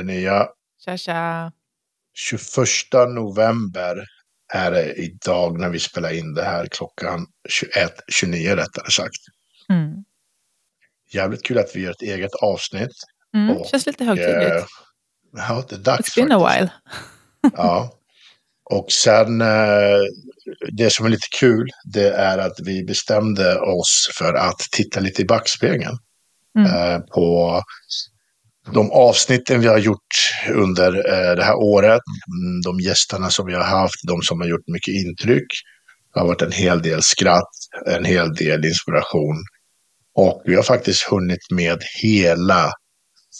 Tjena Linnea. Tja, tja. 21 november är det idag när vi spelar in det här klockan 21.29 rättare sagt. Mm. Jävligt kul att vi gör ett eget avsnitt. Mm. Och, Känns lite högtidligt. Eh, ja, det är dags It's been a faktiskt. while. Ja. Och sen, eh, det som är lite kul, det är att vi bestämde oss för att titta lite i backspegeln. Mm. Eh, på de avsnitten vi har gjort under eh, det här året. Mm, De gästerna som vi har haft, de som har gjort mycket intryck. Det har varit en hel del skratt, en hel del inspiration. Och vi har faktiskt hunnit med hela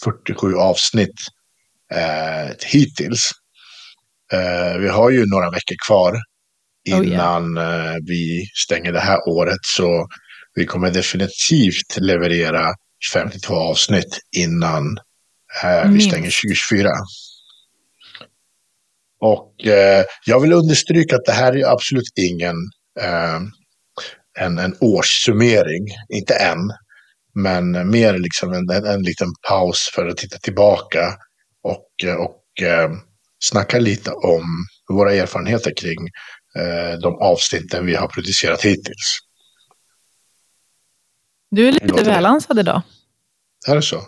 47 avsnitt eh, hittills. Eh, vi har ju några veckor kvar Oh, innan eh, vi stänger det här året. Så vi kommer definitivt leverera 52 avsnitt innan eh, vi stänger 2024. Och eh, jag vill understryka att det här är absolut ingen eh, en, en årssummering, inte än, men mer liksom en, en, en liten paus för att titta tillbaka och, eh, och eh, snacka lite om våra erfarenheter kring eh, de avsnitten vi har producerat hittills. Du är lite välansad idag. Är det så?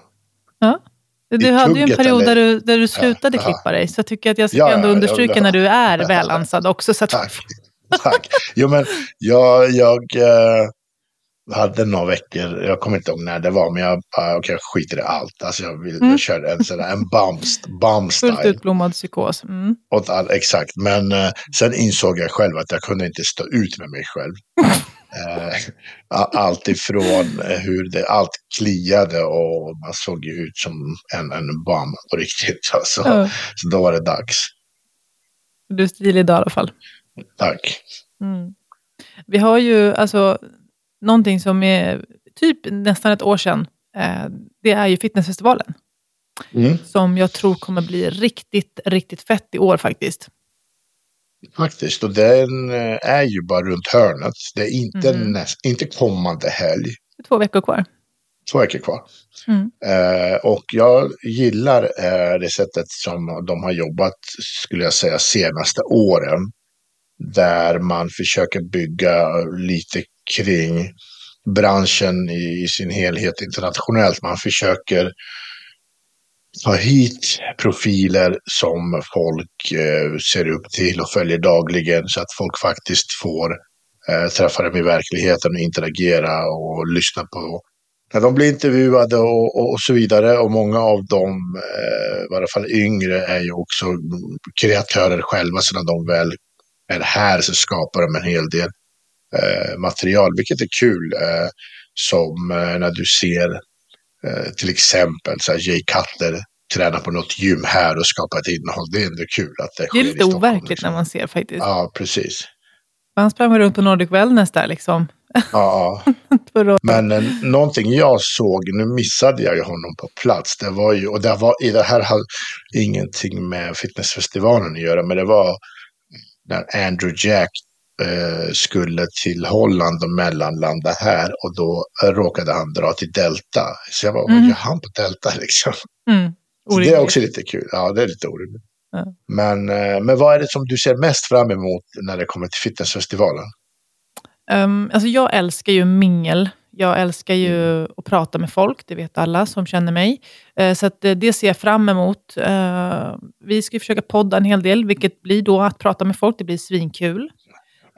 Du hade ju en period eller? där du, där du slutade jaha. klippa dig. Så jag tycker att jag ska Ja, ändå ja, understryka ja. när du är välansad också. Så att, Tack. Tack. Jo, men jag, jag eh, hade några veckor, jag kommer inte ihåg när det var, men jag, uh, okay, jag skiter i allt. Alltså jag, vill, Mm. jag körde en sån där, en bum, bum fullt utblommad psykos. Mm. All, exakt, men eh, sen insåg jag själv att jag kunde inte stå ut med mig själv. Eh, allt ifrån eh, hur det allt kliade och man såg ju ut som en, en bum på riktigt. Alltså. Ja, Så då var det dags. du är stilig idag i alla fall. Tack. Mm. Vi har ju alltså någonting som är typ nästan ett år sedan. Eh, det är ju fitnessfestivalen. Mm. Som jag tror kommer bli riktigt, riktigt fett i år faktiskt. Faktiskt, och den eh, är ju bara runt hörnet. Det är inte, Mhm. näst, inte kommande helg. Två veckor kvar. Två veckor kvar. Mm. Eh, och jag gillar eh, det sättet som de har jobbat, skulle jag säga, senaste åren. Där man försöker bygga lite kring branschen i, i sin helhet internationellt. Man försöker ta hit profiler som folk eh, ser upp till och följer dagligen så att folk faktiskt får eh, träffa dem i verkligheten och interagera och lyssna på när de blir intervjuade och, och, och så vidare. Och många av dem, eh, i alla fall yngre, är ju också kreatörer själva. Så när de väl är här så skapar de en hel del eh, material, vilket är kul. Eh, som eh, när du ser till exempel så här, Jay Cutler träna på något gym här och skapa ett innehåll. Det är ändå kul att det Det sker är i lite overkligt liksom. när man ser faktiskt. Ja, precis. Han sprang runt på Nordic Wellness där liksom. Ja, Men eh, någonting jag såg, nu missade jag ju honom på plats, det var ju, och det, var, i det här hade ingenting med fitnessfestivalen att göra, men det var när Andrew Jack eh, skulle till Holland och mellanlanda här och då eh, råkade han dra till Delta. Så jag var, Mm. gör han på Delta liksom? Mm. Så det är också lite kul. Ja, det är lite orimligt. Ja. Men, eh, men vad är det som du ser mest fram emot när det kommer till fitnessfestivalen? Um, alltså jag älskar ju mingel. Jag älskar ju att prata med folk, det vet alla som känner mig. Eh, så att, eh, det ser jag fram emot. Eh, vi ska ju försöka podda en hel del, vilket blir då att prata med folk. Det blir svinkul.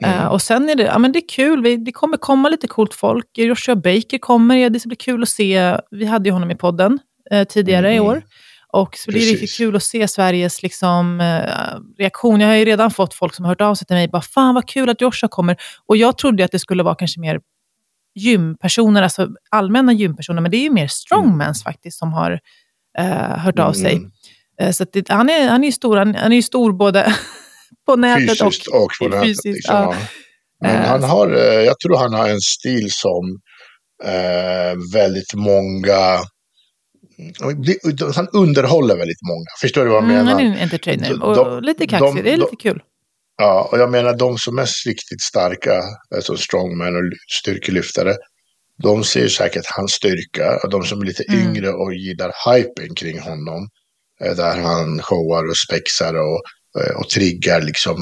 Mm. Eh, och sen är det, ja, men det är kul, vi, det kommer komma lite coolt folk. Joshua Baker kommer, ja, det ska bli kul att se. Vi hade ju honom i podden eh, tidigare i Mm. år. Och så blir det riktigt kul att se Sveriges liksom, eh, reaktion. Jag har ju redan fått folk som har hört av sig till mig. Bara, Fan vad kul att Joshua kommer. Och jag trodde att det skulle vara kanske mer gympersoner, alltså allmänna gympersoner. Men det är ju mer strongmans faktiskt som har hört av sig. Mm. Så det, han, är, han är ju stor, han, han är ju stor både på nätet Fysiskt och och på nätet. fysiskt, Liksom, ja. Men Eh, han har, eh, jag tror han har en stil som eh, väldigt många... Han underhåller väldigt många. Förstår du vad jag Mm, menar? han är en entertainer och de- lite kaxig. de- det är lite kul. Ja, och jag menar de som är riktigt starka, alltså strongman och styrkelyftare, de ser säkert hans styrka. De som är lite Mm. yngre och gillar hypen kring honom. eh, Där han showar och spexar och, och triggar liksom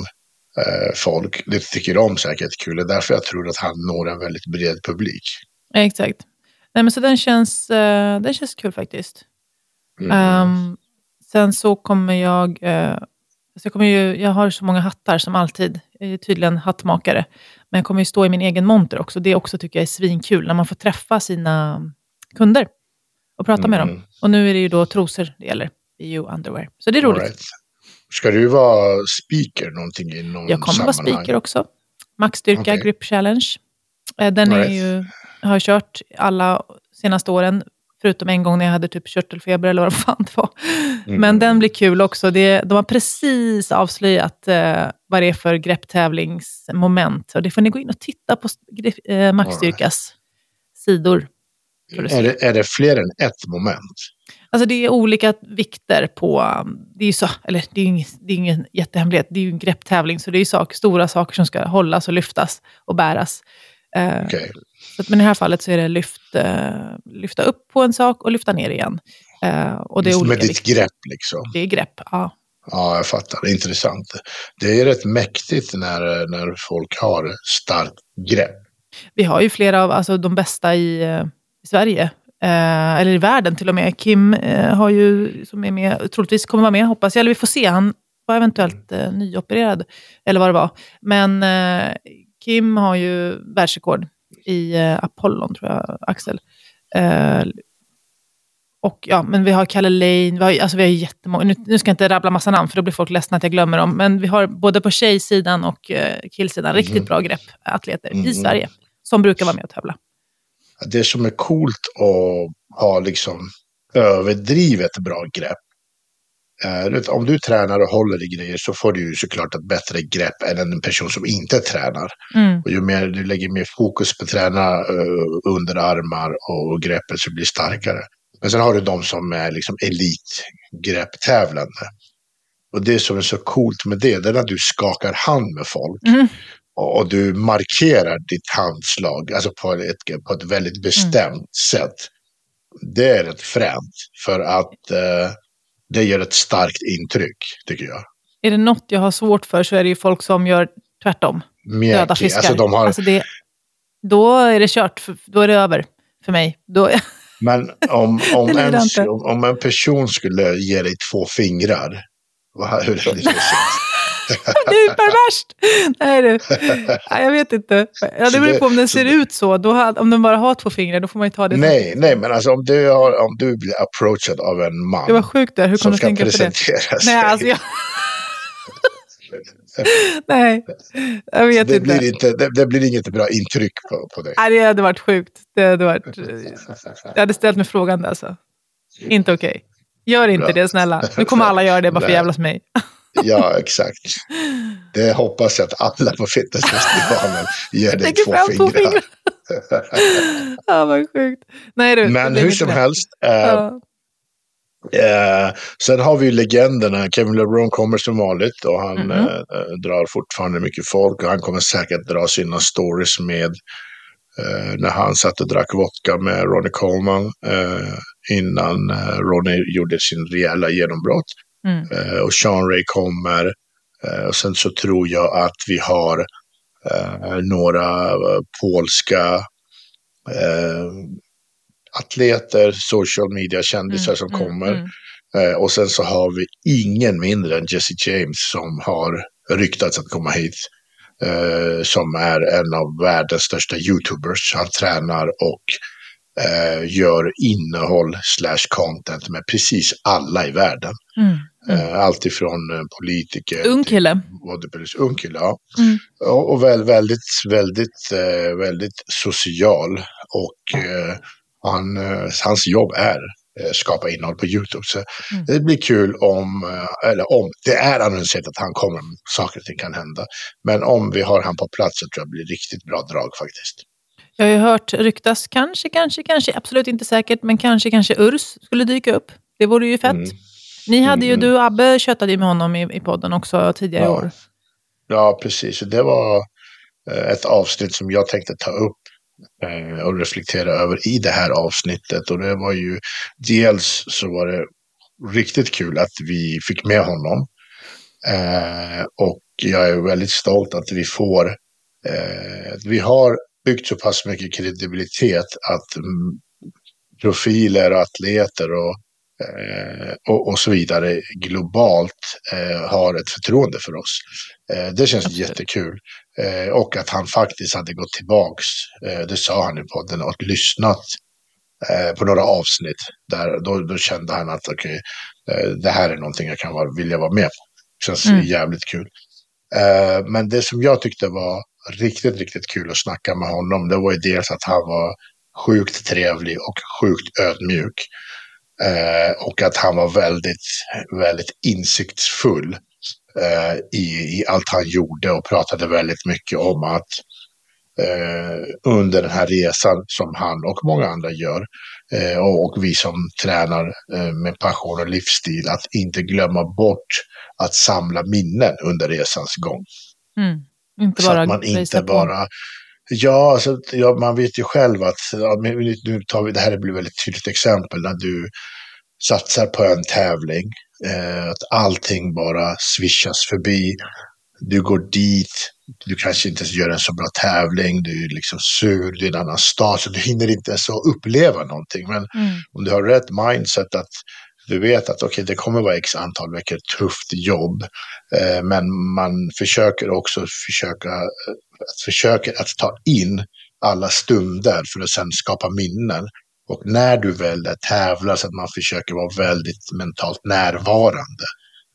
eh, folk. Det tycker de säkert är kul. Det är därför jag tror att han når en väldigt bred publik. Exakt. Nej, men så den känns, eh, den känns kul faktiskt. Mm. Ehm, sen så kommer jag... eh, så jag, kommer ju, jag har så många hattar som alltid. Jag är tydligen hattmakare. Men jag kommer ju stå i min egen monter också. Det också tycker jag är svinkul, när man får träffa sina kunder och prata med Mm. dem. Och nu är det ju då trosor det gäller, EU Underwear. Så det är All roligt. right. Ska du vara speaker någonting i någon Jag kommer vara sammanhang? speaker också. Maxstyrka Okej. Grip Challenge. Eh, Den är Right. ju, har jag kört alla senaste åren, förutom en gång när jag hade typ körtelfeber eller vad fan det var. Mm. Men den blir kul också. Det, de har precis avslöjat eh, vad det är för grepptävlingsmoment. Och det får ni gå in och titta på eh, Maxstyrkas sidor. att se. Är det, är det fler än ett moment? Alltså det är olika vikter på, um, det är ju så, eller det är ingen, det är ingen jättehemlighet, det är ju en grepptävling, så det är sak, stora saker som ska hållas och lyftas och bäras. Eh, Okej. så men i det här fallet så är det lyft, eh, lyfta upp på en sak och lyfta ner igen. Eh, och det är olika Med ditt vikter. grepp liksom. Det är grepp, ja. Ja, jag fattar. Intressant. Det är rätt mäktigt när, när folk har starkt grepp. Vi har ju flera av alltså, de bästa i, i Sverige, eh, eller i världen till och med. Kim eh, har ju, som är med, troligtvis kommer vara med, hoppas jag. Eller vi får se, han var eventuellt eh, nyopererad, eller vad det var. Men eh, Kim har ju världsrekord i eh, Apollon, tror jag, Axel. Eh, och ja, men vi har Kalle Lane, vi har, alltså vi har jättemånga, nu, nu ska jag inte rabbla massa namn för då blir folk ledsna att jag glömmer dem, men vi har både på tjejsidan och killsidan riktigt bra grepp atleter Mhm. i Sverige, som brukar vara med och tävla. Det som är coolt att ha liksom överdrivet bra grepp. vet, om du tränar och håller i grejer så får du ju såklart ett bättre grepp än en person som inte tränar. Mm. Och ju mer du lägger mer fokus på att träna uh, underarmar och greppet så blir starkare. Men sen har du de som är liksom elitgrepptävlande. Och det som är så coolt med det, det är när du skakar hand med folk. Mm. Och, du markerar ditt handslag, alltså på ett, på ett väldigt bestämt sätt. Det är rätt fränt, för att eh, det ger ett starkt intryck, tycker jag. Är det något jag har svårt för så är det ju folk som gör tvärtom. Döda Mjäkig. fiskar. Alltså de har, Alltså det, då är det kört, då är det över för mig. Då, Men om, om, en, om en person skulle ge dig två fingrar, vad, hur det sett? du är perverst! Nej du, jag vet inte. Ja, det beror det- på om den ser det- ut så. Då, om den bara har två fingrar, då får man ju ta det Nej, nej, men alltså om du, har, om du blir approachad av en man Det var sjukt där, hur kom som du tänka på det? Nej, alltså jag... Nej, jag vet det, inte. blir inte det, det blir inget bra intryck på, på dig. Nej, det hade varit sjukt. Det hade, varit... jag hade ställt mig frågan alltså. Inte okej. Gör inte Bra. det snälla. Nu kommer alla göra det bara för att jävlas mig. Ja, exakt. Det hoppas jag att alla på fitnessfestivalen ger dig två fingrar. fingrar. Ja, vad sjukt. Nej, du, Men hur som det. helst. Eh, Ja. Eh, sen har vi ju legenderna. Kevin LeBron kommer som vanligt och han Mhm. eh, eh, drar fortfarande mycket folk och han kommer säkert dra sina stories med när han satt och drack vodka med Ronnie Coleman innan eh, Ronnie gjorde sin rejäla genombrott. Mm. Eh, och Sean Ray kommer. Eh, och sen så tror jag att vi har några polska atleter, social media-kändisar som kommer. mm. Eh, och sen så har vi ingen mindre än Jesse James som har ryktats att komma hit. Eh, som är en av världens största YouTubers. Han tränar och gör innehåll slash content med precis alla i världen. Mm. Mm. Eh, allt ifrån eh, politiker Ung kille. ung kille, ja. Mm. Och, väl, väldigt, väldigt, eh, väldigt social. Och eh, han, eh, hans jobb är eh, skapa innehåll på YouTube. Så Mm. det blir kul om, eh, eller om, det är annonserat att han kommer, saker och ting kan hända. Men om vi har han på plats så tror jag det blir riktigt bra drag faktiskt. Jag har ju hört ryktas, kanske, kanske, kanske, absolut inte säkert, men kanske, kanske Urs skulle dyka upp. Det vore ju fett. Mm. Ni hade ju, Mm. du och Abbe köttade ju med honom i, i podden också tidigare i Ja. år. Ja, precis. Det var eh, ett avsnitt som jag tänkte ta upp eh, och reflektera över i det här avsnittet. Och det var ju dels så var det riktigt kul att vi fick med honom. Eh, och jag är väldigt stolt att vi får, eh, vi har byggt så pass mycket kredibilitet att mm, profiler och atleter och, eh, och, och, så vidare globalt eh, har ett förtroende för oss. Eh, det känns Absolut. jättekul. Eh, och att han faktiskt hade gått tillbaks, det sa han i podden, och lyssnat på några avsnitt. Där, då, då kände han att okay, det här är någonting jag kan vara, vilja vara med på. Känns mm. jävligt kul. Eh, men det som jag tyckte var riktigt, riktigt kul att snacka med honom, det var ju dels att han var sjukt trevlig och sjukt ödmjuk. Eh, och att han var väldigt, väldigt insiktsfull eh, i, i allt han gjorde och pratade väldigt mycket om att eh, under den här resan som han och många andra gör eh, och vi som tränar eh, med passion och livsstil, att inte glömma bort att samla minnen under resans gång. Mm. Inte bara så att man inte bara... Ja, alltså, ja, man vet ju själv att, ja, nu tar vi, det här blir väldigt tydligt exempel, när du satsar på en tävling, eh, att allting bara swishas förbi, du går dit, du kanske inte gör en så bra tävling, du är liksom sur, du är i en annan stad, så du hinner inte ens uppleva någonting. Men mm. om du har rätt mindset att du vet att okay, det kommer vara x antal veckor tufft jobb. Eh, men man försöker också försöka, eh, att försöker att ta in alla stunder för att sedan skapa minnen. Och när du väl tävlar så att man försöker vara väldigt mentalt närvarande.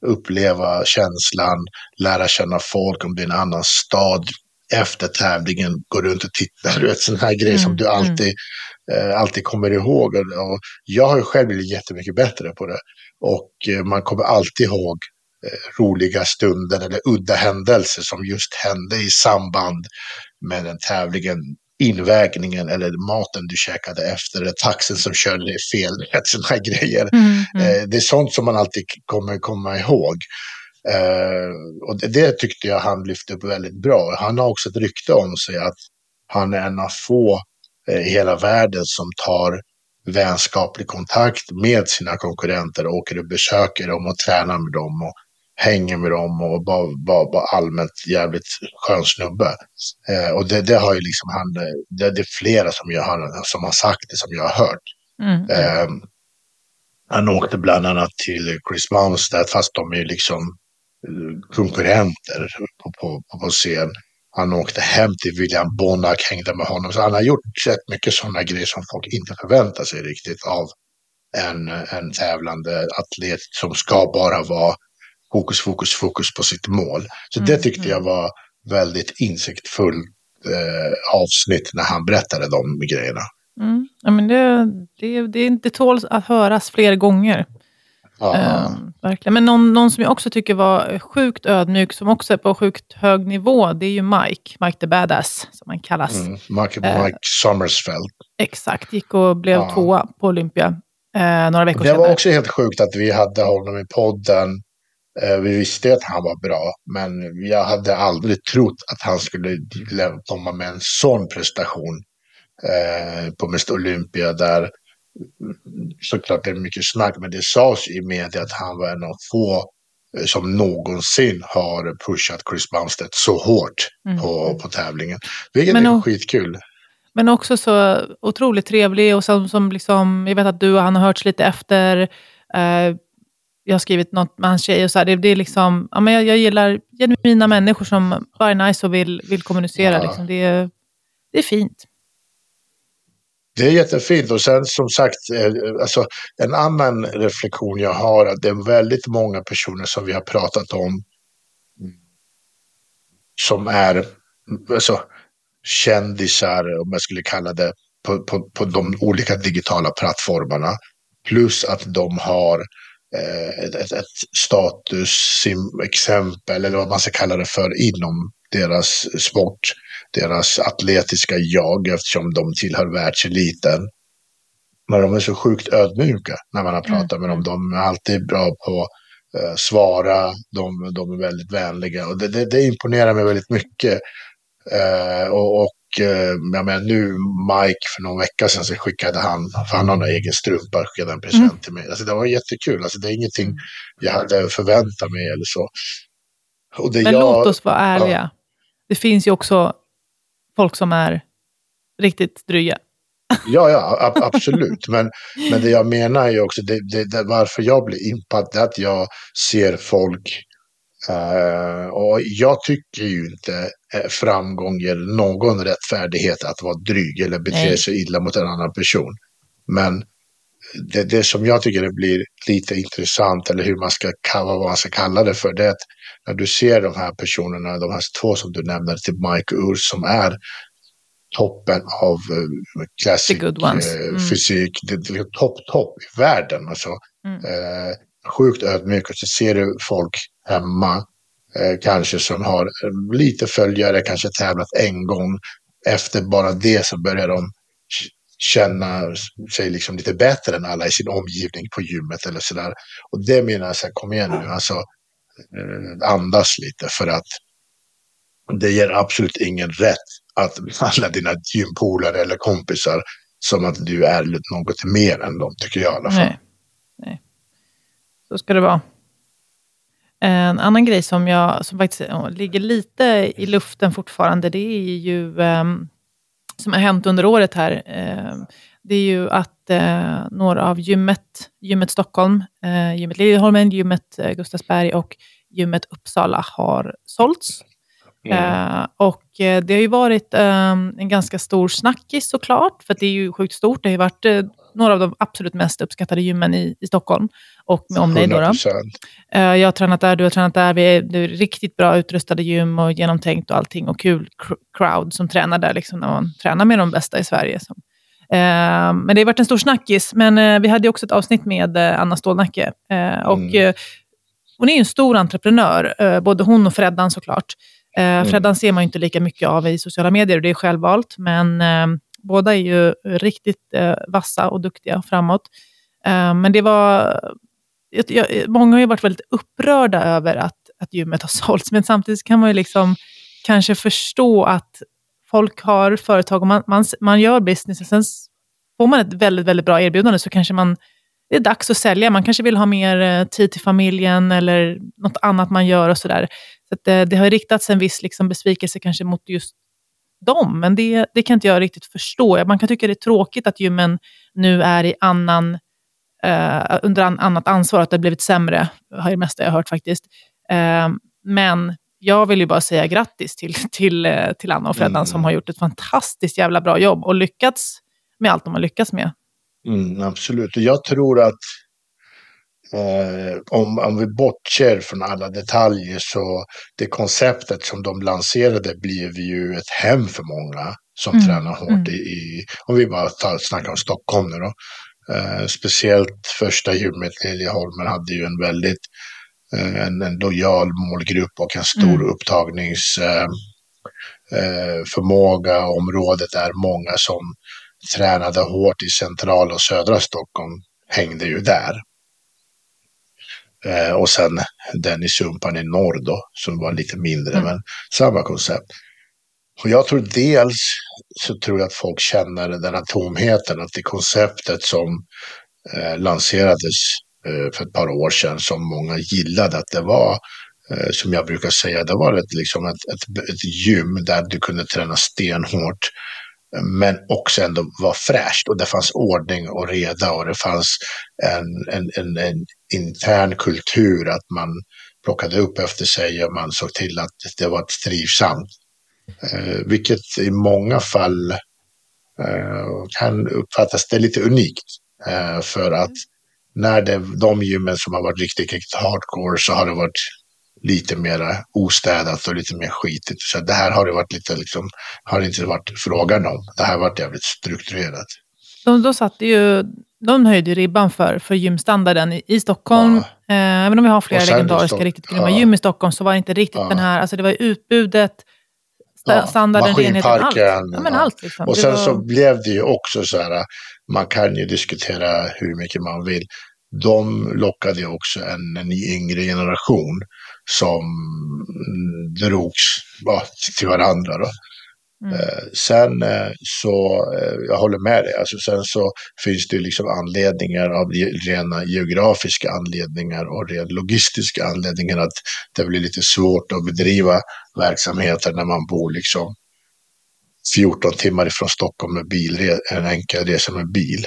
Uppleva känslan, lära känna folk om det är en annan stad. Efter tävlingen, gå runt och titta. Du vet, sån här grej mm, som du mm. alltid eh, alltid kommer ihåg. Och jag har ju själv blivit jättemycket bättre på det. Och eh, man kommer alltid ihåg eh, roliga stunder eller udda händelser som just hände i samband med den tävlingen invägningen eller maten du käkade efter, eller taxen som körde dig fel, sådana här grejer. Mm, mm. Eh, det är sånt som man alltid kommer komma ihåg. Eh, och det, tyckte jag han lyfte upp väldigt bra. Han har också ett rykte om sig att han är en av få Eh, i hela världen som tar vänskaplig kontakt med sina konkurrenter, åker och besöker dem och tränar med dem och hänger med dem och bara, bara, bara allmänt jävligt skön snubbe. Eh, och det, det, har ju liksom han, det, det är flera som, jag har, som har sagt det som jag har hört. Mm. Eh, han åkte bland annat till Chris Bumstead fast de är liksom eh, konkurrenter på, på, på scen. Han åkte hem till William Bonac, hängde med honom. Så han har gjort rätt mycket sådana grejer som folk inte förväntar sig riktigt av en, en tävlande atlet som ska bara vara fokus, fokus, fokus på sitt mål. Så mm, det tyckte mm. jag var väldigt insiktfullt eh, avsnitt när han berättade de grejerna. Mm. Ja, men det, det, det, det tål att höras fler gånger. Uh, verkligen. Men någon, någon som jag också tycker var sjukt ödmjuk, som också är på sjukt hög nivå, det är ju Mike. Mike the Badass, som han kallas. Mm, Mike, uh, Mike Sommersfeld. Exakt, gick och blev uh. tvåa på Olympia uh, några veckor Det senare. var också helt sjukt att vi hade honom i podden. Vi visste att han var bra, men jag hade aldrig trott att han skulle komma med en sån prestation på Mr Olympia där såklart det är mycket snack, men det sades i media att han var en av få eh, som någonsin har pushat Chris Bumstead så hårt mm. på, på tävlingen. Vilket men är skitkul. Men också så otroligt trevlig och som, som liksom, jag vet att du och han har hörts lite efter. Eh, jag har skrivit något med hans tjej och så här, det, det, är liksom, ja, men jag, jag gillar genuina människor som bara är nice och vill, vill kommunicera. Ja. Liksom. Det, är, det är fint. Det är jättefint och sen som sagt, eh, alltså, en annan reflektion jag har att det är väldigt många personer som vi har pratat om som är alltså, kändisar, om jag skulle kalla det, på, på, på de olika digitala plattformarna. Plus att de har eh, ett, ett, ett statusexempel, eller vad man ska kalla det för, inom deras sport deras atletiska jag eftersom de tillhör världseliten. Men de är så sjukt ödmjuka när man har pratat mm. med dem. De är alltid bra på att uh, svara, de, de, är väldigt vänliga och det, det, det, imponerar mig väldigt mycket. Uh, och, och eh, jag menar, nu Mike för någon vecka sedan så skickade han, för han har en egen strumpa, skickade en present mm. till mig. Alltså det var jättekul, alltså det är ingenting mm. jag hade förväntat mig eller så. Men jag, låt oss vara ärliga. Ja. Det finns ju också folk som är riktigt dryga. Ja, ja, absolut. Men, men det jag menar är också, det, det, det, varför jag blir impad, är att jag ser folk Uh, och jag tycker ju inte eh, framgång ger någon rättfärdighet att vara dryg eller bete Nej. sig illa mot en annan person. Men det, det som jag tycker det blir lite intressant, eller hur man ska, vad man ska kalla det för, det är att när du ser de här personerna, de här två som du nämner, till Mike Urs som är toppen av uh, classic mm. fysik, det, det, topp, topp i världen. Alltså, mm. uh, sjukt ödmjuk och så ser du folk hemma, eh, kanske som har eh, lite följare, kanske tävlat en gång. Efter bara det så börjar de känna sig liksom lite bättre än alla i sin omgivning på gymmet eller sådär. Och det menar jag, så här, kom igen nu, alltså eh, andas lite för att det ger absolut ingen rätt att alla dina gympolare eller kompisar som att du är något mer än dem, tycker jag i alla fall. Nej. Nej. Så ska det vara. En annan grej som, jag, som faktiskt ligger lite i luften fortfarande, det är ju, um, som har hänt under året här, uh, det är ju att uh, några av gymmet, gymmet Stockholm, uh, gymmet Liljeholmen, gymmet Gustavsberg och gymmet Uppsala har sålts. Mm. och det har ju varit en ganska stor snackis såklart, för det är ju sjukt stort. Det har ju varit några av de absolut mest uppskattade gymmen i, i Stockholm och med omnejd. Uh, jag har tränat där, du har tränat där. Vi är, det är riktigt bra utrustade gym och genomtänkt och allting och kul crowd som tränar där, liksom, när man tränar med de bästa i Sverige. Som, uh, men det har varit en stor snackis. Men uh, vi hade också ett avsnitt med Anna Stålnacke. och, mm. hon är en stor entreprenör, både hon och Freddan såklart. Mm. Freddan ser man ju inte lika mycket av i sociala medier och det är självvalt, men Båda är ju riktigt eh, vassa och duktiga framåt. Eh, men det var... Jag, många har ju varit väldigt upprörda över att, att gymmet har sålts, men samtidigt kan man ju liksom kanske förstå att folk har företag och man, man, man gör business och sen får man ett väldigt, väldigt bra erbjudande så kanske man det är dags att sälja. Man kanske vill ha mer eh, tid till familjen eller något annat man gör och sådär. Så, så det, eh, det har riktats en viss liksom besvikelse kanske mot just dem, men det, det kan inte jag riktigt förstå. Man kan tycka det är tråkigt att gymmen nu är i annan, uh, under an, annat ansvar, att det har blivit sämre, har det mesta jag hört faktiskt. Uh, men jag vill ju bara säga grattis till, till, uh, till Anna och Freddan mm. som har gjort ett fantastiskt jävla bra jobb och lyckats med allt de har lyckats med. Mm, absolut, och jag tror att Eh, om, om vi bortser från alla detaljer så det konceptet som de lanserade blev ju ett hem för många som mm. tränar hårt mm. i, om vi bara tar, snackar om Stockholm nu då. Eh, speciellt första gymmet Liljeholmen hade ju en väldigt eh, en, en lojal målgrupp och en stor mm. upptagningsförmåga. Eh, eh, området är många som tränade hårt i centrala och södra Stockholm hängde ju där. Eh, och sen den i Sumpan i norr då, som var lite mindre, mm. men samma koncept. Och jag tror dels så tror jag att folk känner den här tomheten, att det konceptet som eh, lanserades eh, för ett par år sedan, som många gillade, att det var eh, som jag brukar säga, det var ett, liksom ett, ett, ett gym där du kunde träna stenhårt men också ändå var fräscht och det fanns ordning och reda och det fanns en, en, en, en intern kultur att man plockade upp efter sig och man såg till att det var trivsamt. Eh, vilket i många fall eh, kan uppfattas, det är lite unikt. Eh, för att när det, de gymmen som har varit riktigt, riktigt hardcore så har det varit lite mer ostädat och lite mer skitigt. Så det här har det varit lite, liksom, har inte varit frågan om. Det här har varit jävligt strukturerat. De, då satte ju, de höjde ribban för, för gymstandarden i, i Stockholm. Ja. Eh, även om vi har flera legendariska, riktigt grymma ja. gym i Stockholm, så var det inte riktigt ja. den här, alltså det var utbudet, ja. standarden, renheten, allt. Ja, men allt liksom. Och sen var... så blev det ju också så här, man kan ju diskutera hur mycket man vill. De lockade ju också en, en yngre generation som drogs ja, till varandra. Då. Mm. Eh, sen eh, så, eh, jag håller med dig, alltså, sen så finns det liksom anledningar av rena geografiska anledningar och rent logistiska anledningar att det blir lite svårt att bedriva verksamheter när man bor liksom 14 timmar ifrån Stockholm med bil, en enkel resa med bil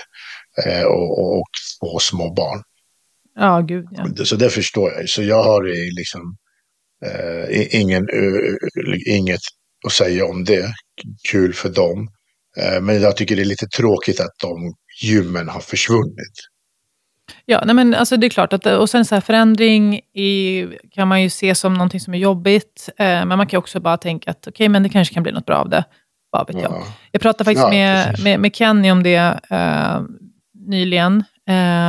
och, och, och två små barn. Ja, gud ja. Så det förstår jag. Så jag har liksom eh, ingen, uh, inget att säga om det. Kul för dem. Eh, men jag tycker det är lite tråkigt att de gymmen har försvunnit. Ja, nej men alltså det är klart att och sen så här förändring i, kan man ju se som någonting som är jobbigt. Eh, men man kan också bara tänka att okej, okay, men det kanske kan bli något bra av det. Vad vet jag. Jag pratade faktiskt ja, med, med, med, Kenny om det eh, nyligen.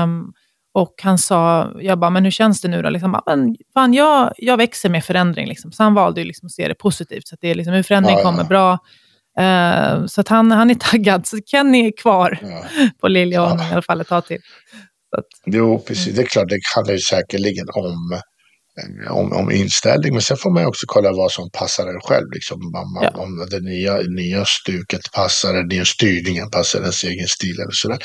Um, och han sa, jag bara, men hur känns det nu då? Liksom, men, fan, jag, jag växer med förändring. Liksom. Så han valde ju liksom att se det positivt. Så att det är liksom, hur förändring ja, kommer bra. Uh, så att han, han är taggad. Så Kenny är kvar ja. på Liljeholmen ja. i alla fall ett tag till. Så att, jo, precis. Det är klart, det handlar ju säkerligen om, eh, om, om inställning. Men sen får man också kolla vad som passar en själv. Liksom. Om, ja. om det nya, nya stuket passar, den nya styrningen passar ens egen stil. Eller sådär.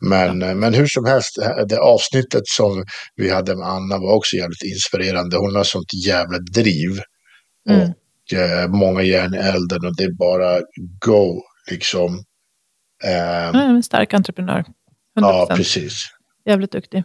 Men, ja. men hur som helst, det avsnittet som vi hade med Anna var också jävligt inspirerande. Hon har sånt jävla driv. Mm. Och eh, många järn i elden och det är bara go liksom. Eh, en stark entreprenör. 100%. Ja, precis. Jävligt duktig.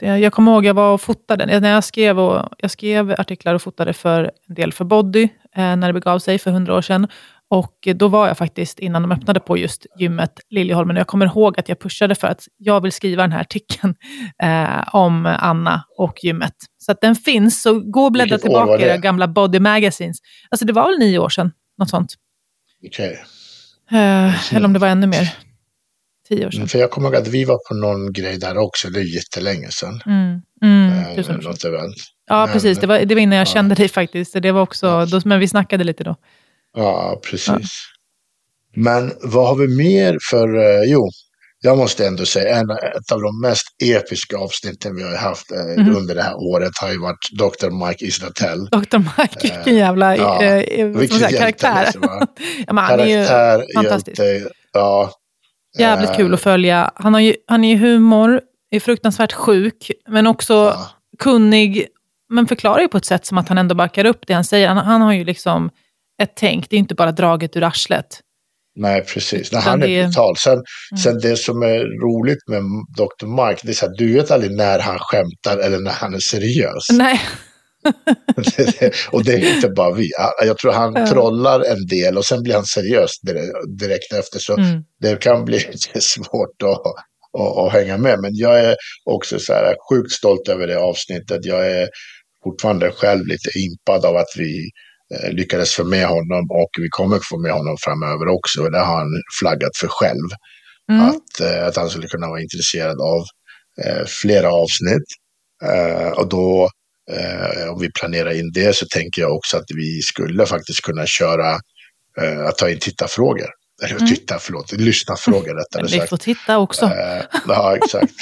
Jag kommer ihåg, jag var och fotade, när jag skrev, och, jag skrev artiklar och fotade för en del för Body, eh, när det begav sig för hundra år sedan. Och då var jag faktiskt, innan de öppnade på just gymmet Liljeholmen, och jag kommer ihåg att jag pushade för att jag vill skriva den här artikeln eh, om Anna och gymmet. Så att den finns, så gå och bläddra tillbaka i era gamla Body Magazines. Alltså det var väl nio år sedan, något sånt. Okej. Okay. Eh, eller om det var ännu mer. Tio år sedan. Mm, för jag kommer ihåg att vi var på någon grej där också, det är jättelänge sedan. Mm. Mm, eh, något event. Ja, Men, precis. Det var, det var innan jag ja. kände dig faktiskt. Det var också, då, men vi snackade lite då. Ja, precis. Ja. Men vad har vi mer för, eh, jo, jag måste ändå säga, en, ett av de mest episka avsnitten vi har haft eh, mm. under det här året har ju varit Dr. Mike Isdatel. Dr. Mike, eh, vilken jävla ja, eh, vilken säga, karaktär. Liksom, ja, men han är ju fantastisk. Hjälte, ja, Jävligt kul att följa. Han, har ju, han är ju humor, är fruktansvärt sjuk, men också ja. kunnig, men förklarar ju på ett sätt som att han ändå backar upp det han säger. Han, han har ju liksom ett tänk, det är inte bara draget ur arslet. Nej, precis. Nej, han är det... brutal. Sen, mm. sen det som är roligt med Dr. Mike, det är så att du vet aldrig när han skämtar eller när han är seriös. Nej. och det är inte bara vi. Jag tror han trollar en del och sen blir han seriös direkt efter. Så mm. det kan bli svårt att, att, att, hänga med. Men jag är också så här sjukt stolt över det avsnittet. Jag är fortfarande själv lite impad av att vi lyckades få med honom och vi kommer få med honom framöver också. Det har han flaggat för själv. Mm. Att, eh, att han skulle kunna vara intresserad av eh, flera avsnitt. och då, om vi planerar in det, så tänker jag också att vi skulle faktiskt kunna köra att ta in tittarfrågor. Eller mm. titta, förlåt, lyssna frågor rättare sagt. Vi får titta också. ja, exakt.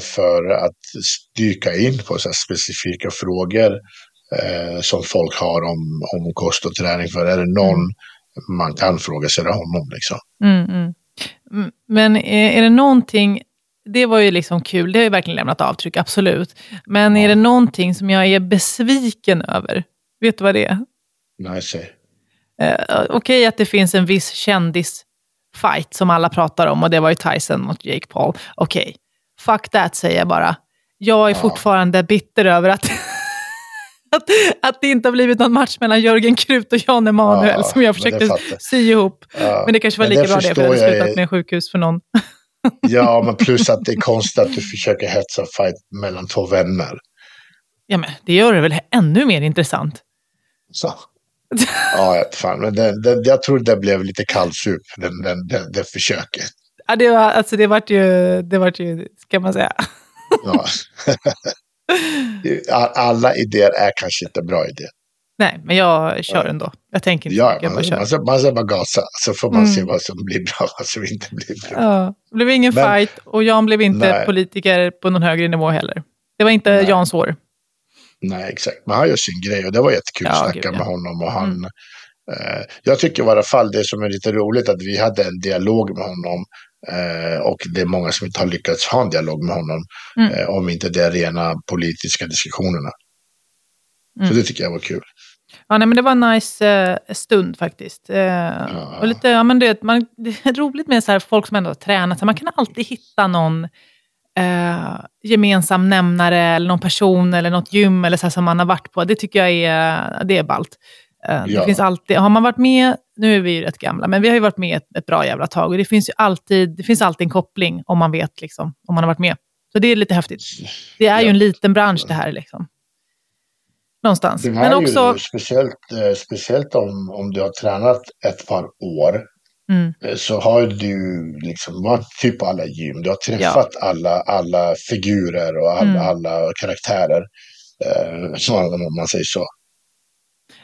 för att dyka in på så specifika frågor eh, som folk har om, om kost och träning. För är det någon mm. man kan fråga sig det honom. Liksom. Mm, mm. Men är, är det någonting, det var ju liksom kul, det har ju verkligen lämnat avtryck, absolut. Men ja. är det någonting som jag är besviken över? Vet du vad det är? Nej, säg. Eh, Okej okay, att det finns en viss kändisfight som alla pratar om och det var ju Tyson mot Jake Paul. Okej, okay. fuck that säger jag bara. Jag är ja. fortfarande bitter över att att, att det inte har blivit någon match mellan Jörgen Krut och Jan Emanuel ja, som jag försökte sy ihop. Ja, men det kanske var lika bra det, för det hade slutat med sjukhus för någon. ja, men plus att det är konstigt att du försöker hetsa fight mellan två vänner. Ja, men det gör det väl ännu mer intressant. Så. Ja, fan, men det, det, jag tror det blev lite kallsup, den, den, det, det försöket. Ja, det var, alltså det vart ju, det vart ju, ska man säga. Ja. Alla idéer är kanske inte bra idéer. Nej, men jag kör ändå. Jag tänker inte ja, man, man, ska, man ska bara gasa, så får man mm. se vad som blir bra och vad som inte blir bra. Ja, det blev ingen men, fight och Jan blev inte nej. politiker på någon högre nivå heller. Det var inte nej. Jans år. Nej, exakt. Men han gör sin grej och det var jättekul ja, att snacka gud, ja. med honom. Och han, mm. Eh, jag tycker i alla fall det som är lite roligt att vi hade en dialog med honom eh, och det är många som inte har lyckats ha en dialog med honom Mm. eh, om inte det är rena politiska diskussionerna. Så Mm. det tycker jag var kul. Ja, nej, men det var en nice eh, stund faktiskt. Eh, och lite, ja, men du vet, man, det är roligt med så här, folk som ändå har tränat. Så man kan alltid hitta någon eh, gemensam nämnare, eller någon person, eller något gym eller så här, som man har varit på. Det tycker jag är, det är ballt. Eh, det Ja. finns alltid, har man varit med, nu är vi ju rätt gamla, men vi har ju varit med ett, ett bra jävla tag. Och det finns ju alltid, det finns alltid en koppling om man vet, liksom, om man har varit med. Så det är lite häftigt. Det är ju Ja. en liten bransch det här. Liksom. Någonstans. Det här Men är också... ju speciellt, eh, speciellt om, om du har tränat ett par år. Mm. eh, Så har du liksom varit typ på alla gym. Du har träffat alla, alla figurer och alla, Mm. alla karaktärer. Eh, så, om man säger så.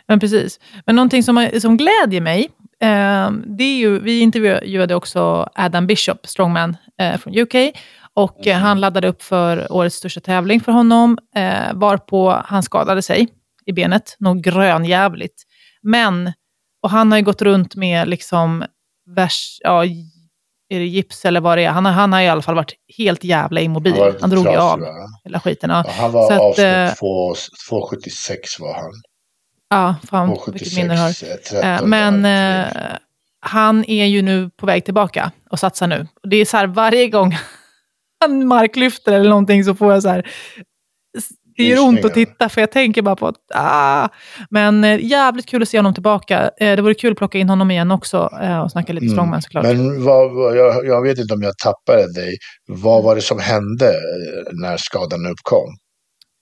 Men precis. Men någonting som, som glädjer mig, eh, det är ju, vi intervjuade också Adam Bishop, strongman eh, från UK. Och eh, han laddade upp för årets största tävling för honom, eh, varpå han skadade sig i benet, något grönjävligt. Men, och han har ju gått runt med liksom, vers, ja, är det gips eller vad det är? Han har, han har i alla fall varit helt jävla immobil. var Han drog ju av hela skiten. Ja, Ja, han var Så att, avsnitt eh, två- 276 var han. Ja fan vilket 276, minne du har. eh, 13 Eh, Men halvtid. eh, han är ju nu på väg tillbaka och satsar nu. Och det är så här varje gång han marklyfter eller någonting så får jag så här... Det gör ont att titta för jag tänker bara på att... Ah. Men eh, jävligt kul att se honom tillbaka. Eh, det vore kul att plocka in honom igen också eh, och snacka lite Mm. strongman såklart. Men vad, vad- jag, jag vet inte om jag tappade dig. Vad var det som hände eh, när skadan uppkom?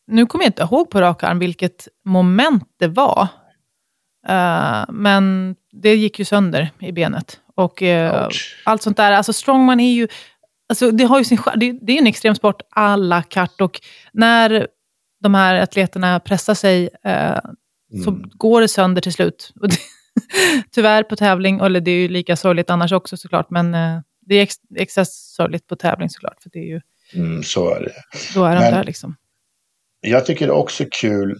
Nu kommer jag inte ihåg på rak arm vilket moment det var. Eh, men det gick ju sönder i benet. Och Ouch. allt sånt där. Alltså strongman är ju... Alltså det, har ju sin, det, det är en extremsport alla kart. Och när de här atleterna pressar sig så Mm. går det sönder till slut. Och det, tyvärr på tävling, eller det är ju lika sorgligt annars också såklart, men det är ex, extra sorgligt på tävling såklart, för det är ju, Mm, så är det. då är de Men- där liksom. Jag tycker det är också kul.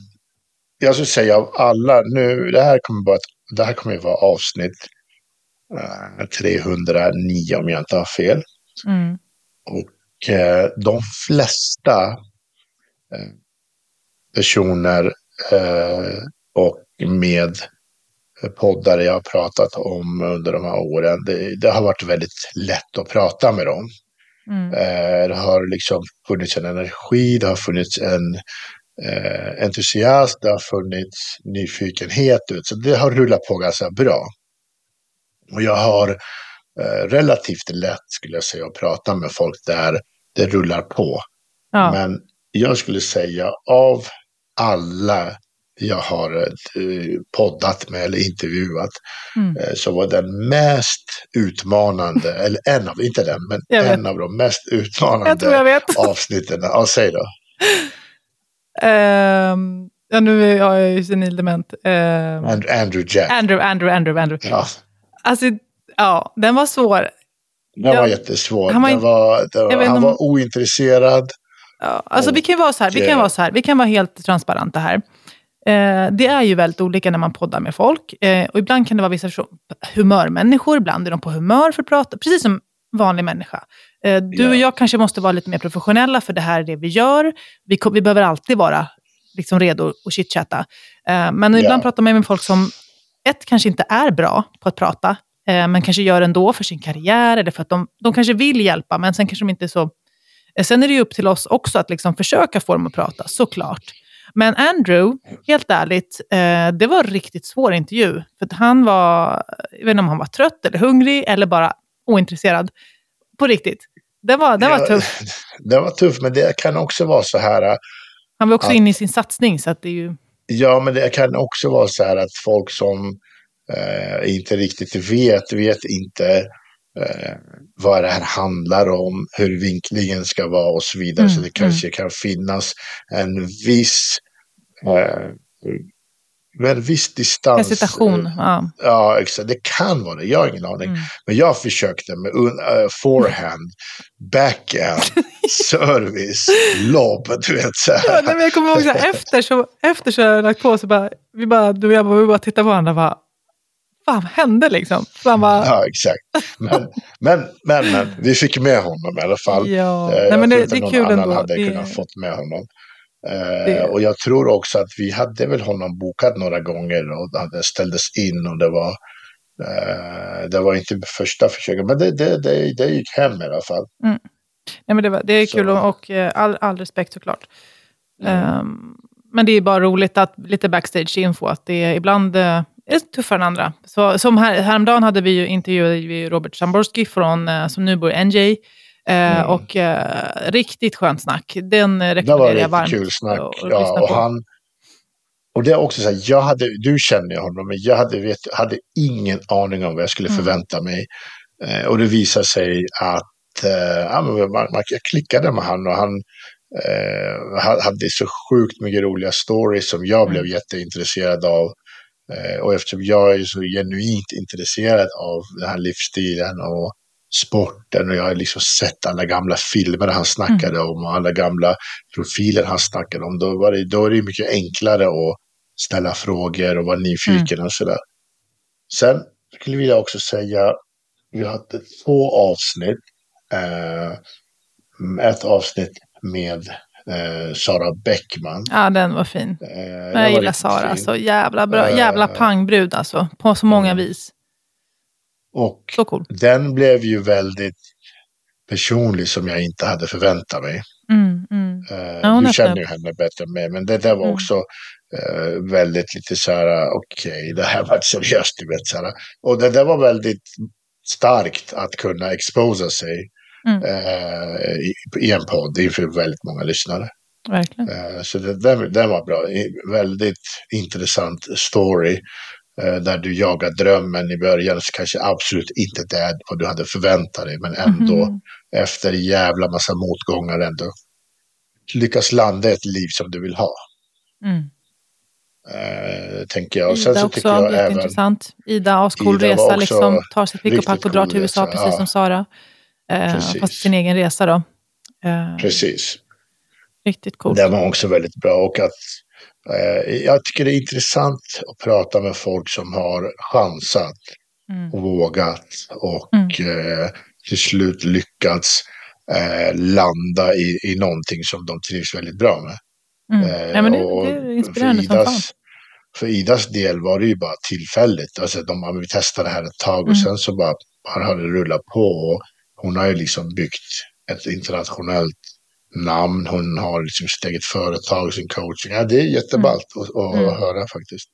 Jag skulle säga av alla, nu, det här kommer bara, det här kommer ju vara avsnitt eh, 309 om jag inte har fel. Mm. Och eh, de flesta eh, personer eh, och med poddare jag har pratat om under de här åren, det, det har varit väldigt lätt att prata med dem. Mm. Eh, det har liksom funnits en energi, det har funnits en eh, entusiasm, det har funnits nyfikenhet. Så det har rullat på ganska bra. Och jag har eh, relativt lätt, skulle jag säga, att prata med folk där det rullar på. Ja. Men jag skulle säga av alla jag har eh, poddat med eller intervjuat Mm. eh, så var den mest utmanande, eller en av, inte den, men Jag en av de mest utmanande Jag jag avsnitten. Ja, säg då. Ehm, ja, nu är jag ju senildement. Ehm, Andrew, Andrew Jack. Andrew, Andrew, Andrew, Andrew. Ja, Alltså, ja, den var svår. den Ja, var jättesvår. han var Den var, den jag var, han var ointresserad. Ja, alltså Och, vi kan vara så här, vi kan vara så här, vi kan vara helt transparenta här. Eh, det är ju väldigt olika när man poddar med folk. Eh, och ibland kan det vara vissa humörmänniskor, ibland är de på humör för att prata, precis som vanlig människa. Eh, du och jag kanske måste vara lite mer professionella, för det här är det vi gör. Vi, vi behöver alltid vara liksom redo att chitchatta. Eh, men ibland pratar man med folk som, ett, kanske inte är bra på att prata, eh, men kanske gör ändå för sin karriär, eller för att de, de kanske vill hjälpa, men sen kanske de inte är så Eh, Sen är det ju upp till oss också att liksom försöka få dem att prata, såklart. Men Andrew, helt ärligt, eh, det var en riktigt svår intervju. För han var, jag vet inte om han var trött eller hungrig eller bara ointresserad. På riktigt. Det var, det var Ja, tufft. Det var tufft, men det kan också vara så här. Han var också att- inne i sin satsning, så att det är ju... Ja, men det kan också vara så här att folk som eh, inte riktigt vet, vet inte eh, vad det här handlar om, hur vinklingen ska vara och så vidare. Mm, så det kanske kan finnas en viss, eh, en viss distans. Hesitation. Ja. Ja, exakt. Det kan vara det. Jag har ingen aning. Mm. Men jag försökte med eh, forehand, backhand, service, lobb. Du vet så Ja, nej, men jag kommer ihåg så här, efter så, efter så jag lagt på så bara, vi bara, du och jag bara, vi bara tittade på varandra och bara, fan hände liksom? Fan vad... Ja, exakt. Men, men, men, men, vi fick med honom i alla fall. Ja. Eh, Nej, jag men det, det är någon kul annan ändå. hade Det- kunnat fått med honom. Eh, Det- Och jag tror också att vi hade väl honom bokat några gånger och det ställdes in och det var eh, det var inte första försöket, men det, det, det, det gick hem i alla fall. Nej, men det, var, det är Så- kul och, och eh, all, all respekt såklart. Mm. Ehm, men det är bara roligt att lite backstage-info, att det är ibland är tuffare än andra. Så, som här, häromdagen hade vi ju intervjuade vi Robert Samborski från, som nu bor i NJ. Eh, Mm. Och eh, riktigt skönt snack. Den eh, Det var rekommenderar jag riktigt varmt. kul snack. att Ja, och på. han, och det är också så här, jag hade, du känner ju honom, men jag hade, vet, hade ingen aning om vad jag skulle Mm. förvänta mig. Eh, och det visade sig att eh, man, man, jag klickade med han och han eh, ha- hade så sjukt mycket roliga stories som jag blev Mm. jätteintresserad av. Eh, och eftersom jag är så genuint intresserad av den här livsstilen och sporten och jag har liksom sett alla gamla filmer han snackade om och alla gamla profiler han snackade om, då, var det, då är det mycket enklare att ställa frågor och vara nyfiken och sådär. Sen skulle jag också säga, vi hade två avsnitt. Eh, ett avsnitt med eh, Sara Bäckman. Ja, den var fin. Eh, Jag gillar Sara. Så jävla bra. Eh, Jävla pangbrud alltså. På så många mm. vis. Och cool. den blev ju väldigt personlig som jag inte hade förväntat mig. Mm, mm. Eh, Ja, öppnade känner ju henne bättre än mig, men det där var Mm. också eh, väldigt lite så här, okej, det här var seriöst, du vet. Så här. Och det där var väldigt starkt att kunna exposa sig Mm. eh, i, i en podd inför väldigt många lyssnare. Verkligen. Så det, den, den var bra. Väldigt intressant story. Eh, där du jagar drömmen i början, så kanske absolut inte det vad du hade förväntat dig, men ändå Mhm. efter jävla massa motgångar ändå lyckas landa ett liv som du vill ha. Mm. Eh, tänker jag. Och Ida så också, tycker jag även... jätteintressant. Ida, ascool resa, liksom, tar sitt pick och pack och drar till USA, precis ja. som Sara. Precis. fast sin egen resa då. Eh, Precis. Riktigt coolt. Den var också väldigt bra. Och att, jag tycker det är intressant att prata med folk som har chansat Mm. och vågat och eh, till slut lyckats eh, landa i, i någonting som de trivs väldigt bra med. Mm. Eh, Ja, men det, det är inspirerande för som fan. Idas, för Idas del var det ju bara tillfälligt. Alltså de, vi testade det här ett tag och Mm. sen så bara, bara har det rullat på. Och hon har ju liksom byggt ett internationellt namn. Hon har liksom sitt eget företag, sin coaching. Ja, det är jätteballt att, att Mm. höra faktiskt.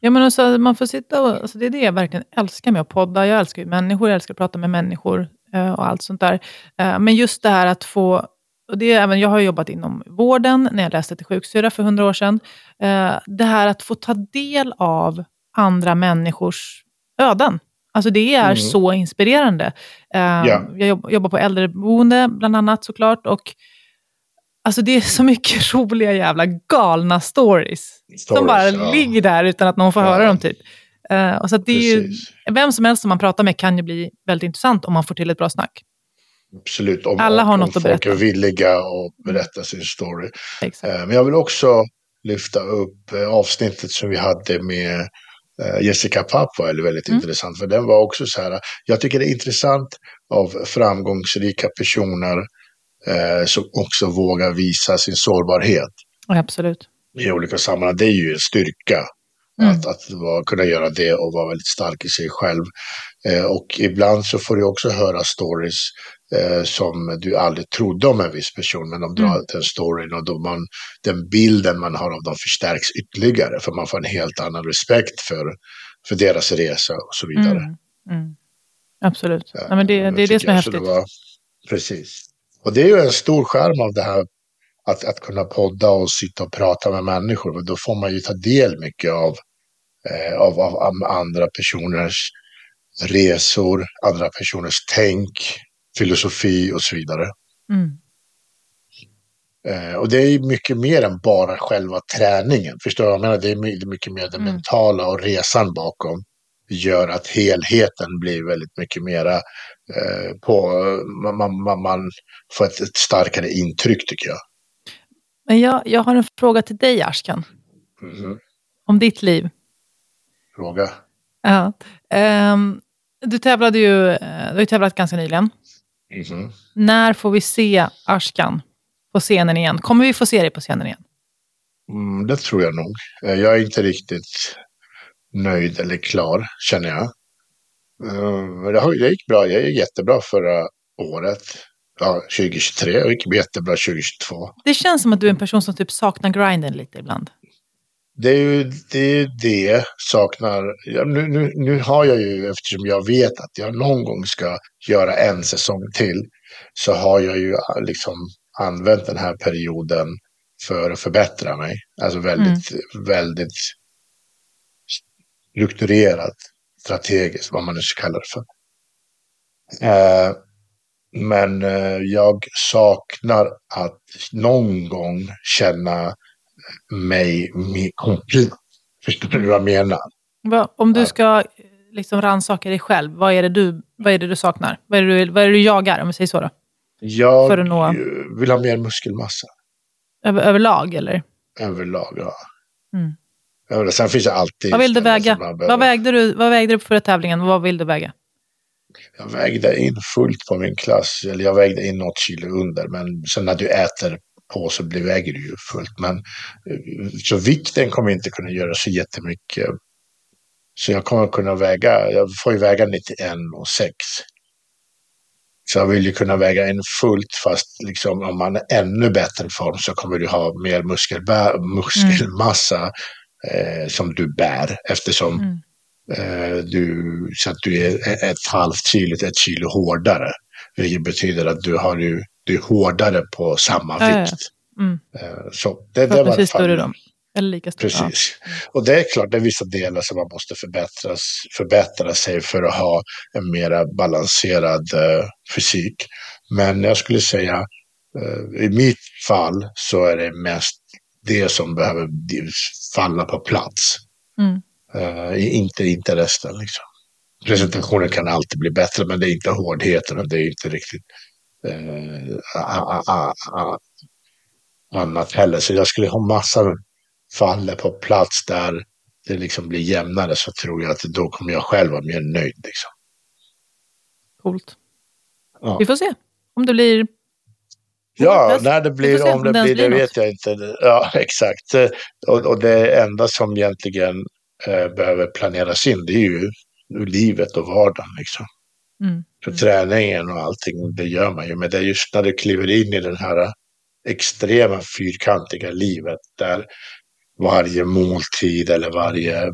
Ja, men alltså, man får sitta och, alltså, det är det jag verkligen älskar med att podda. Jag älskar ju människor, jag älskar att prata med människor eh, och allt sånt där. Eh, men just det här att få, och det är även, jag har jobbat inom vården när jag läste till sjuksyra för hundra år sedan. Eh, det här att få ta del av andra människors öden. Alltså det är Mm. så inspirerande. Ja. Jag jobb, jobbar på äldreboende bland annat såklart. Och Alltså det är så mycket roliga jävla galna stories. som Stories, bara ja. ligger där utan att någon får Ja. höra dem. typ. Eh, och så det är ju, vem som helst som man pratar med kan ju bli väldigt intressant om man får till ett bra snack. Absolut. Om, Alla har om, något om att folk berätta. är villiga att berätta sin story. Exakt. Eh, Men jag vill också lyfta upp eh, avsnittet som vi hade med Jessica Papp var väldigt, väldigt Mm. intressant. För den var också så här, jag tycker det är intressant av framgångsrika personer eh, som också vågar visa sin sårbarhet absolut. i olika sammanhang. Det är ju en styrka. Mm. Att, att vara, kunna göra det och vara väldigt stark i sig själv. Eh, och ibland så får du också höra stories eh, som du aldrig trodde om en viss person. Men de drar Mm. den storyn och då man, den bilden man har av dem förstärks ytterligare. För man får en helt annan respekt för, för deras resa och så vidare. Mm. Mm. Absolut. Ja, Ja, men det, det är det som är häftigt. var, precis. Och det är ju en stor skärm av det här att, att kunna podda och sitta och prata med människor. Men då får man ju ta del mycket av, eh, av, av, andra personers resor, andra personers tänk, filosofi och så vidare. Mm. Eh, och det är ju mycket mer än bara själva träningen. Förstår du vad jag menar? Det är my- det är mycket mer det Mm. mentala och resan bakom. Gör att helheten blir väldigt mycket mera eh, på, man, man, man, får ett, ett starkare intryck tycker jag. Men jag, jag har en fråga till dig, Ashkan. Mhm. Om ditt liv. Fråga. Ja. Ehm, du tävlade ju, eh, du har ju tävlat ganska nyligen. Mhm. När får vi se Ashkan på scenen igen? Kommer vi få se dig på scenen igen? Mm, det tror jag nog. Eh, Jag är inte riktigt nöjd eller klar, känner jag. Eh, Men det, gick bra. Jag gick jättebra förra året. Ja, 2023. Jag gick jättebra 2022. Det känns som att du är en person som typ saknar grinden lite ibland. Det är ju det, är det saknar. Nu, nu, nu har jag ju, eftersom jag vet att jag någon gång ska göra en säsong till, så har jag ju liksom använt den här perioden för att förbättra mig. Alltså väldigt, väldigt strukturerat, strategiskt, vad man nu ska kalla det för. Eh, men eh, jag saknar att någon gång känna mig mer komplett. Förstår du vad jag menar? Va, om du ska eh, liksom rannsaka dig själv, vad är, det du, vad är det du saknar? Vad är det du, vad är det du jagar, om vi säger så då? Jag För att nå- vill ha mer muskelmassa Över, överlag, eller? överlag. Ja. Mm. Sen finns det alltid... Vad vill du väga? Vad vägde, du, vad vägde du på förra tävlingen vad vill du väga? Jag vägde in fullt på min klass. Eller jag vägde in något kilo under. Men sen när du äter på så blir, väger du ju fullt. Men eh, så vikten kommer inte kunna göra så jättemycket. Så jag kommer kunna väga, jag får ju väga 91 och 6. Så jag vill ju kunna väga in fullt fast liksom om man är ännu bättre form så kommer du ha mer muskelbä- muskelmassa eh, som du bär eftersom Mm. eh, du, så att du är ett halvt kilo till ett kilo hårdare. Vilket betyder att du, har ju, du är hårdare på samma Ja, ja, ja. vikt. Mm. Eh, så det, det var större då. Eller lika stor. Ja. Precis. Och det är klart, det är vissa delar som man måste förbättras, förbättra sig för att ha en mera balanserad eh, fysik. Men jag skulle säga, eh, i mitt fall så är det mest det som behöver falla på plats. Mm. Eh, inte, inte resten liksom. Presentationen kan alltid bli bättre, men det är inte hårdheten och det är inte riktigt a, a, a, a, annat heller. Så jag skulle ha massa faller på plats där det liksom blir jämnare så tror jag att då kommer jag själv vara mer nöjd. Liksom. Coolt. Ja. Vi får se om det blir... Ja, när det blir, om det blir, det vet jag inte. Ja, exakt. Eh, Och, och det enda som egentligen eh, behöver planeras in, det är ju livet och vardagen. Liksom. Mm. För träningen och allting, det gör man ju. Men det är just när du kliver in i den här extrema fyrkantiga livet där varje måltid eller varje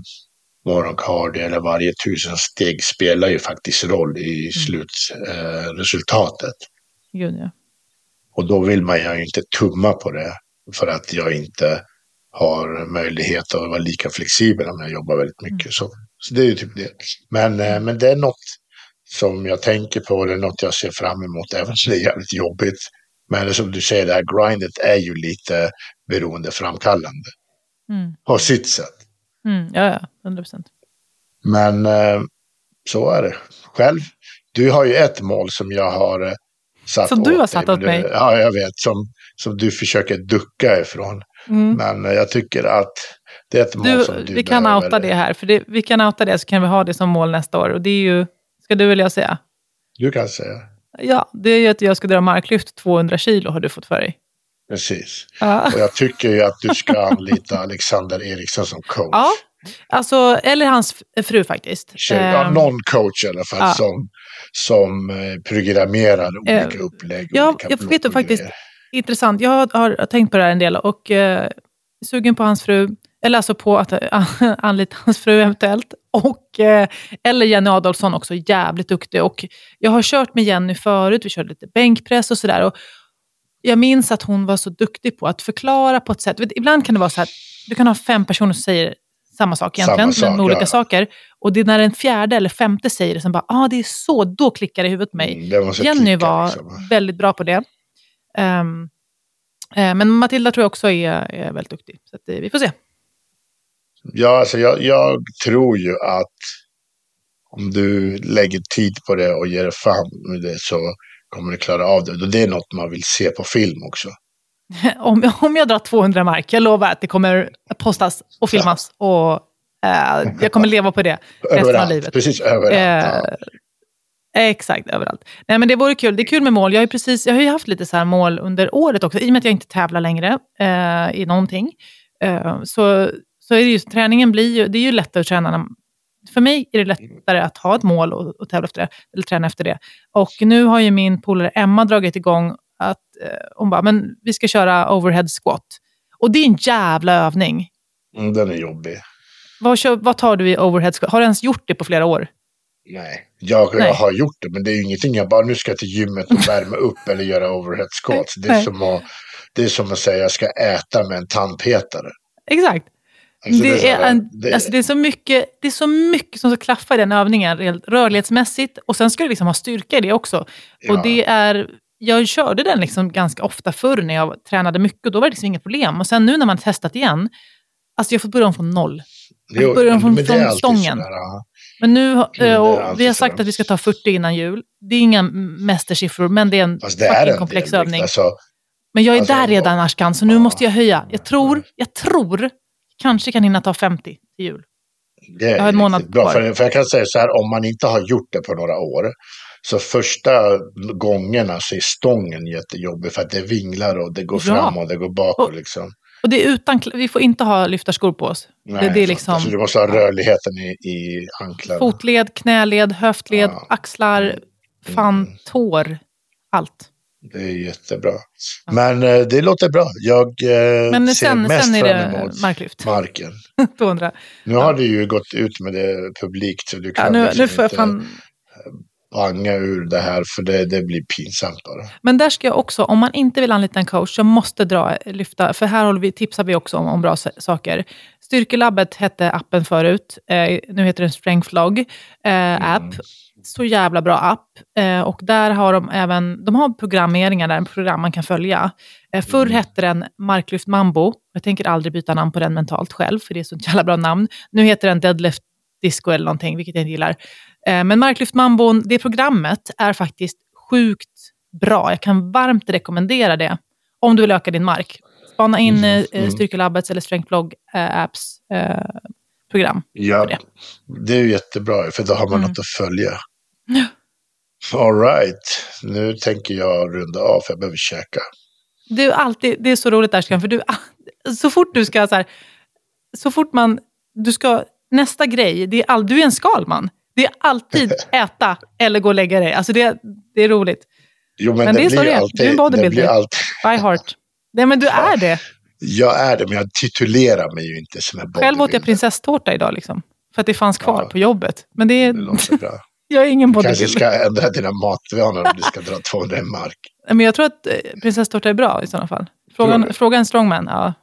morgonkardio eller varje tusen steg spelar ju faktiskt roll i slutresultatet. Eh, resultatet. Gud, ja. Och då vill man ju inte tumma på det för att jag inte har möjlighet att vara lika flexibel om jag jobbar väldigt mycket. Så, så det är ju typ det. Men, eh, men det är något som jag tänker på, det är något jag ser fram emot, även om det är jävligt jobbigt. Men som du säger, det här grindet är ju lite beroendeframkallande Mm. på sitt sätt. Mm. Ja, ja. 100 procent. Men eh, så är det. Själv, du har ju ett mål som jag har eh, satt Som du har satt åt du- mig. Ja, jag vet. Som, som du försöker ducka ifrån. Mm. Men eh, jag tycker att det är ett mål Du, som du vi kan behöver- outa det här, för det, vi kan outa det så kan vi ha det som mål nästa år. Och det är ju, ska du eller jag säga? Du kan säga. Ja, det är ju att jag ska dra marklyft 200 kilo har du fått för dig. Precis. Ja. Och jag tycker ju att du ska anlita Alexander Eriksson som coach. ja. Alltså, eller hans fru faktiskt. Ja, Ehm, någon coach i alla fall ja. som, som eh, programmerar olika Eh, upplägg. ja, olika jag vet faktiskt. Intressant. Jag har, tänkt på det här en del och eh, sugen på hans fru, eller alltså på att eh, anlita hans fru eventuellt. Och, eh, eller Jenny Adolfsson också, jävligt duktig. Och jag har kört med Jenny förut, vi körde lite bänkpress och sådär. Jag minns att hon var så duktig på att förklara på ett sätt. Vet, ibland kan det vara så här, du kan ha fem personer som säger samma sak egentligen, Samma sak, men med olika ja. saker. Och det är när den fjärde eller femte säger det som bara, ah, det är så, då klickar det i huvudet på mig. Mm, Jenny klicka, var liksom. väldigt bra på det. Ehm, eh, men Matilda tror jag också är, är väldigt duktig. Så att, eh, vi får se. Ja, alltså jag, jag tror ju att om du lägger tid på det och ger dig fan med det så kommer du klara av det. Och det är något man vill se på film också. om, om jag drar 200 mark, jag lovar att det kommer postas och filmas och Eh, jag kommer leva på det resten överallt. av livet. Precis överallt. Eh, exakt, överallt. Nej, men det vore kul. Det är kul med mål. Jag har ju, precis, jag har ju haft lite så här mål under året också, i och med att jag inte tävlar längre eh, i någonting. Eh, så, så är det ju, träningen blir ju, det är ju lättare att träna. När, för mig är det lättare att ha ett mål och, och tävla efter det, eller träna efter det. Och nu har ju min polare Emma dragit igång att eh, hon bara, men vi ska köra overhead squat. Och det är en jävla övning. Mm, den är jobbig. Vad, kör, vad tar du i overhead squat? Har du ens gjort det på flera år? Nej, jag, Nej. jag har gjort det, men det är ju ingenting jag bara, nu ska jag till gymmet och värma upp eller göra overhead squats. Det är, Nej. som att, det är som att säga jag ska äta med en tandpetare. Exakt. Alltså, det, är här, en, det- alltså det, är så mycket, det är så mycket som ska klaffa i den övningen, rörlighetsmässigt. Och sen ska du liksom ha styrka i det också. ja, Och det är, jag körde den liksom ganska ofta förr när jag tränade mycket. Och då var det liksom inga problem. Och sen nu när man testat igen, alltså jag får börja om från noll. är- börjar från- men från stången. sådär. Men nu, eh, och vi har sådär. sagt att vi ska ta 40 innan jul. Det är inga mästersiffror, men det är en det är en komplex del, övning. Alltså, Men jag är Alltså, där redan Ashkan, så nu ja. måste jag höja. Jag tror, jag tror, kanske kan hinna ta 50 till jul. det är Jag har en månad bra. kvar. För, för jag kan säga så här, om man inte har gjort det på några år, så första gångerna så är stången jättejobbig för att det vinglar och det går Ja. fram och det går bakåt. Och- Liksom. Och det är utan, vi får inte ha lyftarskor på oss. Nej, det är så- liksom- alltså, du måste ha rörligheten i, i anklarna. Fotled, knäled, höftled, Ja. axlar, fan, Mm. tår. Allt. Det är jättebra. Men eh, det låter bra. Jag eh, Men ser sen, mest sen är fram det emot marklyft. marken. 200. Nu har du ju gått ut med det publikt så du Ja, kan nu, liksom nu får jag inte fan... banga ur det här för det, det blir pinsamt bara. Men där ska jag också, om man inte vill anlita en coach, så måste dra, lyfta, för här håller vi, tipsar vi också om, om bra sa- saker. Styrkelabbet hette appen förut, eh, nu heter den Strengthlog eh, app. Så jävla bra app. Eh, och där har de även, de har programmeringar där, en program man kan följa. Eh, förr Mm. hette den Marklyft Mambo. Jag tänker aldrig byta namn på den mentalt själv, för det är så jävla bra namn. Nu heter den Deadlift Disco eller någonting, vilket jag inte gillar. Eh, men Marklyft Mambo, det programmet är faktiskt sjukt bra. Jag kan varmt rekommendera det om du vill öka din mark. Spana in Mm, eh, mm. Styrkelabbets eller Strengthlog eh, apps program. Ja, det. det är jättebra för då har man Mm. något att följa. Ja. All right, nu tänker jag runda av för jag behöver käka. Är, alltid, det är så roligt Ashkan, för du, så fort du ska så här, så fort man, du ska, nästa grej, det är all, du är en skalman. Det är alltid äta eller gå och lägga dig. Alltså det, det är roligt. Jo, men, Men det är så blir det är. alltid, Du är en det bodybuilder. alltid, By heart. Nej men du är det. Jag är det, men jag titulerar mig ju inte som en Själv åt jag bodybuilder. prinsesstårta idag, liksom, för att det fanns kvar Ja. på jobbet. Men det är, Det låter bra. jag är ingen kanske bodybuilder. ska ändra dina matvanor om du ska dra 200 mark. Men jag tror att eh, prinsesstårta är bra i sådana fall. Tror Fråga, du? en strongman. Ja,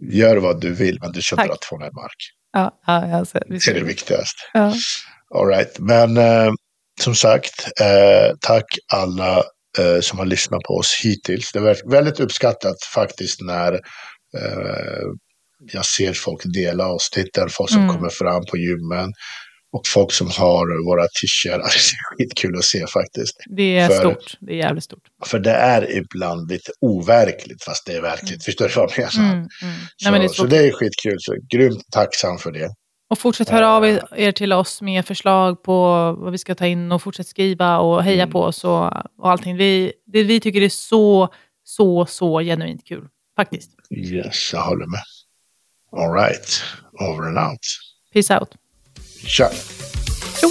Gör vad du vill, men du ska Tack. dra 200 mark. ja, ja, alltså, Det är det viktigaste. ja. All right. Men eh, som sagt, eh, tack alla eh, som har lyssnat på oss hittills. Det var väldigt uppskattat faktiskt när eh, jag ser folk dela avsnitten, folk som Mm. kommer fram på gymmen och folk som har våra t-shirtar. Det är skitkul att se faktiskt. Det är För- stort. Det är jävligt stort. För det är ibland lite overkligt, fast det är verkligt. Förstår du vad jag menar? Mm, mm. Så, Nej, men det så det är skitkul. Så grymt tacksam för det. Och fortsätt höra av er, er till oss med förslag på vad vi ska ta in och fortsätt skriva och heja Mm. på oss och, och allting. Vi, det vi tycker är så, så, så genuint kul. Faktiskt. Yes, jag håller med. All right. Over and out. Peace out. Tja! Tjo!